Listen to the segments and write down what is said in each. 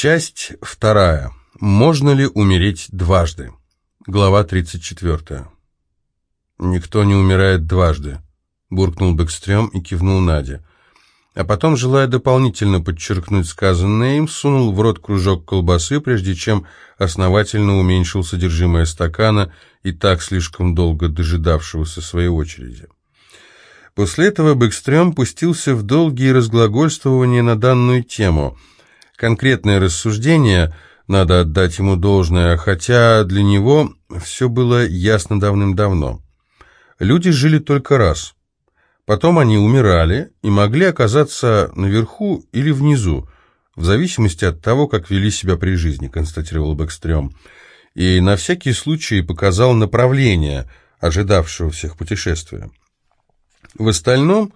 Часть вторая. Можно ли умереть дважды? Глава 34. «Никто не умирает дважды», — буркнул Бэкстрём и кивнул Наде. А потом, желая дополнительно подчеркнуть сказанное им, сунул в рот кружок колбасы, прежде чем основательно уменьшил содержимое стакана и так слишком долго дожидавшегося своей очереди. После этого Бэкстрём пустился в долгие разглагольствования на данную тему. Конкретное рассуждение, надо отдать ему должное, хотя для него все было ясно давным-давно. Люди жили только раз. Потом они умирали и могли оказаться наверху или внизу, в зависимости от того, как вели себя при жизни, констатировал Бэкстрём. И на всякий случай показал направление ожидавшего всех путешествия. В остальном,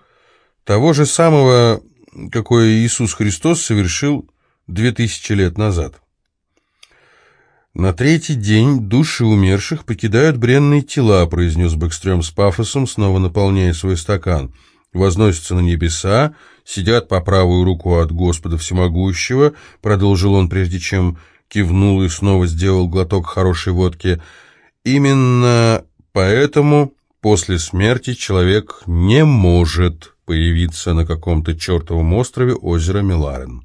того же самого, какое Иисус Христос совершил две тысячи лет назад. «На третий день души умерших покидают бренные тела», произнес Бэкстрём с пафосом, снова наполняя свой стакан. «Возносятся на небеса, сидят по правую руку от Господа Всемогущего», продолжил он, прежде чем кивнул и снова сделал глоток хорошей водки. «Именно поэтому После смерти человек не может появиться на каком-то чертовом острове озера Миларен.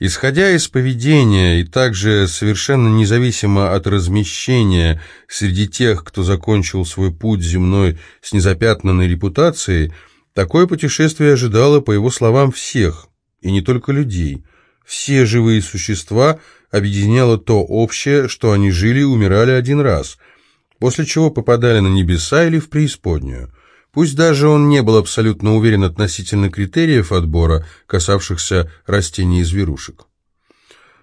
Исходя из поведения и также совершенно независимо от размещения среди тех, кто закончил свой путь земной с незапятнанной репутацией, такое путешествие ожидало, по его словам, всех, и не только людей. Все живые существа объединяло то общее, что они жили и умирали один раз – после чего попадали на небеса или в преисподнюю. Пусть даже он не был абсолютно уверен относительно критериев отбора, касавшихся растений и зверушек.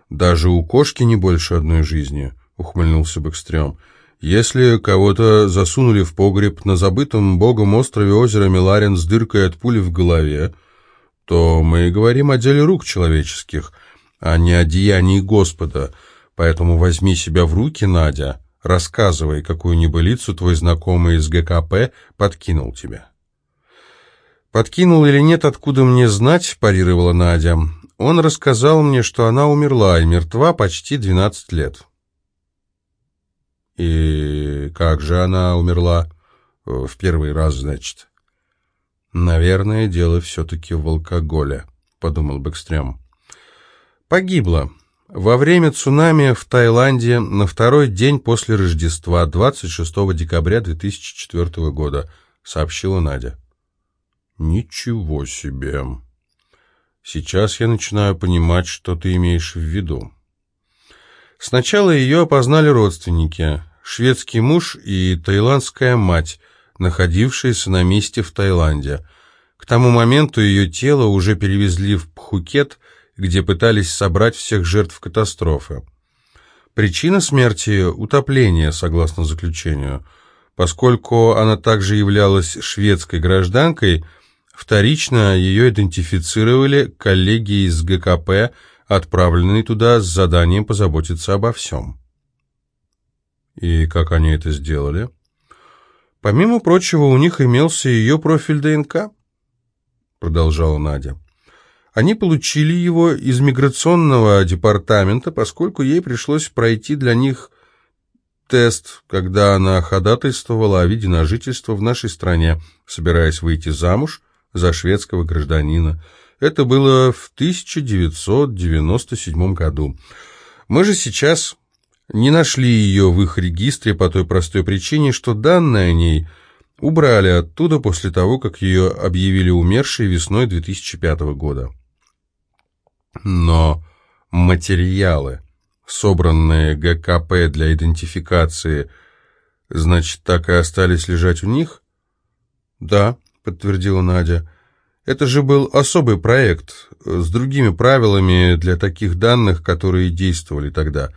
«Даже у кошки не больше одной жизни», — ухмыльнулся Бэкстрём. «Если кого-то засунули в погреб на забытом богом острове озера Миларин с дыркой от пули в голове, то мы говорим о деле рук человеческих, а не о деянии Господа, поэтому возьми себя в руки, Надя». Рассказывай, какую небылицу твой знакомый из ГКП подкинул тебе. «Подкинул или нет, откуда мне знать?» – парировала Надя. «Он рассказал мне, что она умерла и мертва почти 12 лет». «И как же она умерла?» «В первый раз, значит». «Наверное, дело все-таки в алкоголе», — подумал Бэкстрём. «Погибла. Во время цунами в Таиланде на второй день после Рождества, 26 декабря 2004 года, сообщила Надя. «Ничего себе! Сейчас я начинаю понимать, что ты имеешь в виду». Сначала ее опознали родственники, шведский муж и таиландская мать, находившиеся на месте в Таиланде. К тому моменту ее тело уже перевезли в Пхукет – где пытались собрать всех жертв катастрофы. Причина смерти – утопление, согласно заключению. Поскольку она также являлась шведской гражданкой, вторично ее идентифицировали коллеги из ГКП, отправленные туда с заданием позаботиться обо всем. И как они это сделали? Помимо прочего, у них имелся ее профиль ДНК, продолжала Надя. Они получили его из миграционного департамента, поскольку ей пришлось пройти для них тест, когда она ходатайствовала о виде на жительство в нашей стране, собираясь выйти замуж за шведского гражданина. Это было в 1997 году. Мы же сейчас не нашли ее в их регистре по той простой причине, что данные о ней убрали оттуда после того, как ее объявили умершей весной 2005 года. Но материалы, собранные ГКП для идентификации, значит, так и остались лежать у них? Да, подтвердила Надя. Это же был особый проект с другими правилами для таких данных, которые действовали тогда.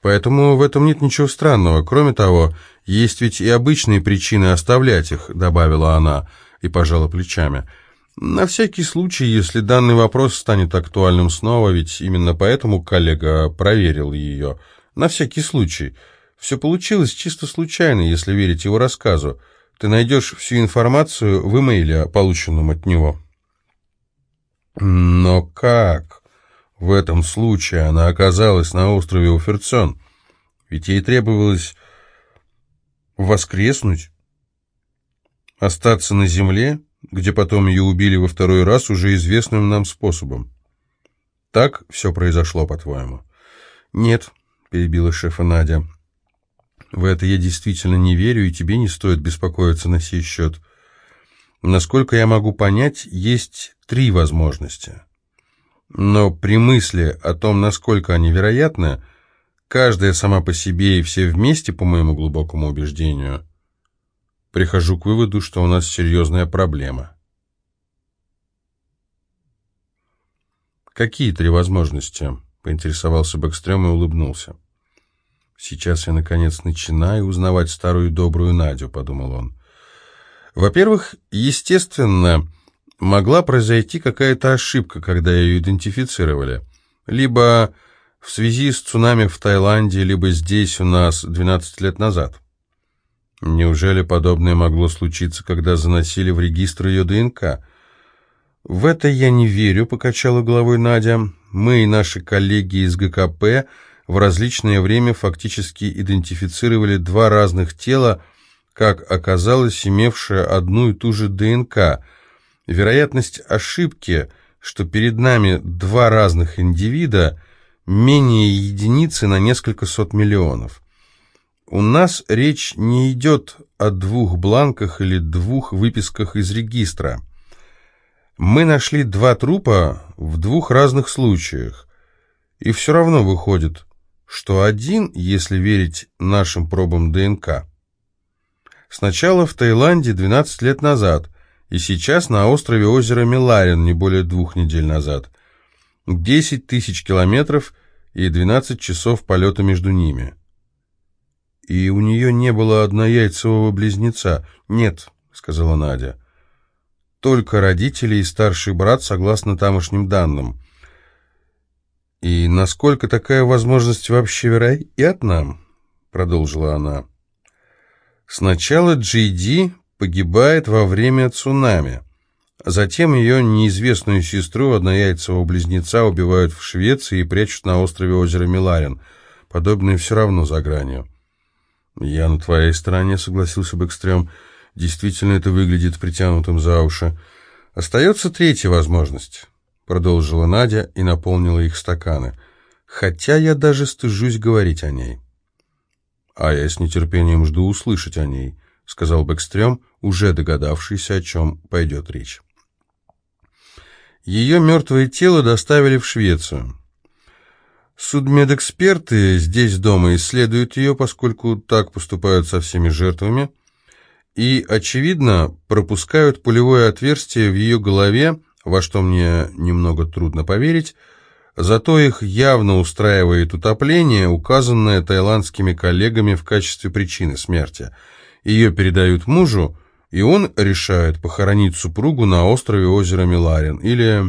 Поэтому в этом нет ничего странного. Кроме того, есть ведь и обычные причины оставлять их, добавила она и пожала плечами. На всякий случай, если данный вопрос станет актуальным снова, ведь именно поэтому коллега проверил ее. На всякий случай. Все получилось чисто случайно, если верить его рассказу. Ты найдешь всю информацию в имейле, полученном от него. Но как? в этом случае она оказалась на острове Уферцен? Ведь ей требовалось воскреснуть, остаться на земле, где потом ее убили во второй раз уже известным нам способом. Так все произошло, по-твоему? Нет, перебила шефа Надя. В это я действительно не верю, и тебе не стоит беспокоиться на сей счет. Насколько я могу понять, есть три возможности. Но при мысли о том, насколько они вероятны, каждая сама по себе и все вместе, по моему глубокому убеждению, прихожу к выводу, что у нас серьезная проблема. «Какие три возможности?» — поинтересовался Бэкстрём и улыбнулся. «Сейчас я, наконец, начинаю узнавать старую добрую Надю», — подумал он. «Во-первых, естественно, могла произойти какая-то ошибка, когда ее идентифицировали. Либо в связи с цунами в Таиланде, либо здесь у нас 12 лет назад. Неужели подобное могло случиться, когда заносили в регистр ее ДНК?» «В это я не верю», — покачала головой Надя. «Мы и наши коллеги из ГКП в различное время фактически идентифицировали два разных тела, как оказалось, имевшие одну и ту же ДНК. Вероятность ошибки, что перед нами два разных индивида, менее единицы на несколько сот миллионов. У нас речь не идет о двух бланках или двух выписках из регистра». Мы нашли два трупа в двух разных случаях. И все равно выходит, что один, если верить нашим пробам ДНК. Сначала в Таиланде 12 лет назад, и сейчас на острове озера Миларин не более двух недель назад. 10 тысяч километров и 12 часов полета между ними. И у нее не было однояйцевого близнеца. «Нет», — сказала Надя только родители и старший брат, согласно тамошним данным. «И насколько такая возможность вообще вероятна?» — продолжила она. «Сначала Джейди погибает во время цунами, затем ее неизвестную сестру, однояйцевого близнеца, убивают в Швеции и прячут на острове озера Миларин. Подобное все равно за гранью». «Я на твоей стороне», — согласился Бэкстрём, — Действительно, это выглядит притянутым за уши. Остается третья возможность, продолжила Надя и наполнила их стаканы. Хотя я даже стыжусь говорить о ней. А я с нетерпением жду услышать о ней, сказал Бэкстрём, уже догадавшийся, о чем пойдет речь. Ее мертвое тело доставили в Швецию. Судмедэксперты здесь дома исследуют ее, поскольку так поступают со всеми жертвами, и, очевидно, пропускают пулевое отверстие в ее голове, во что мне немного трудно поверить, зато их явно устраивает утопление, указанное таиландскими коллегами в качестве причины смерти. Ее передают мужу, и он решает похоронить супругу на острове озера Миларин. Или,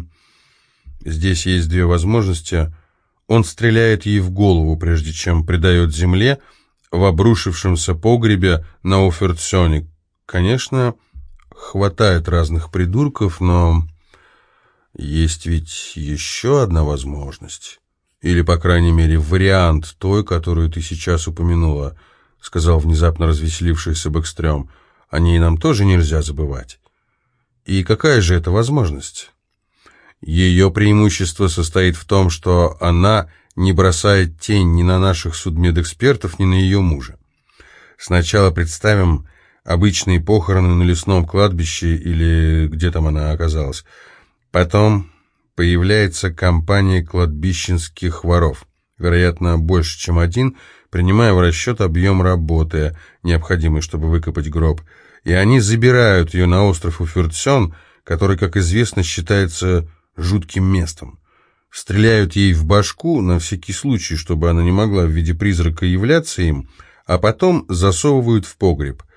здесь есть две возможности, он стреляет ей в голову, прежде чем предает земле, в обрушившемся погребе на Офертсёне, Конечно, хватает разных придурков, но есть ведь еще одна возможность. Или, по крайней мере, вариант той, которую ты сейчас упомянула, сказал внезапно развеселившийся Бэкстрём. О ней нам тоже нельзя забывать. И какая же это возможность? Ее преимущество состоит в том, что она не бросает тень ни на наших судмедэкспертов, ни на ее мужа. Сначала представим, обычные похороны на лесном кладбище или где там она оказалась. Потом появляется компания кладбищенских воров, вероятно, больше, чем один, принимая в расчет объем работы, необходимый, чтобы выкопать гроб, и они забирают ее на остров Уфертсен, который, как известно, считается жутким местом. Стреляют ей в башку на всякий случай, чтобы она не могла в виде призрака являться им, а потом засовывают в погреб –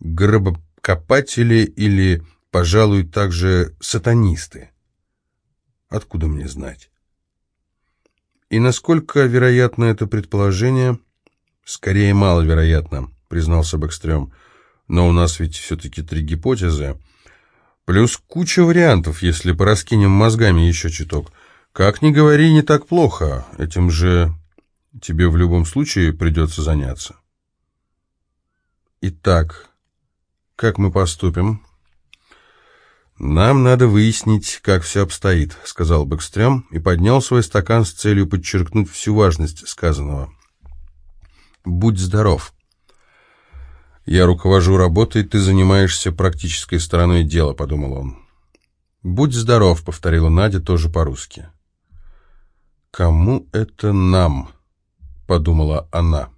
гробокопатели или, пожалуй, также сатанисты. Откуда мне знать? И насколько вероятно это предположение? Скорее, маловероятно, признался Бэкстрём. Но у нас ведь все-таки три гипотезы. Плюс куча вариантов, если пораскинем мозгами еще чуток. Как ни говори, не так плохо. Этим же тебе в любом случае придется заняться. Итак, как мы поступим? «Нам надо выяснить, как все обстоит», — сказал Бэкстрём и поднял свой стакан с целью подчеркнуть всю важность сказанного. «Будь здоров». «Я руковожу работой, ты занимаешься практической стороной дела», — подумал он. «Будь здоров», — повторила Надя тоже по-русски. «Кому это нам?» — подумала она.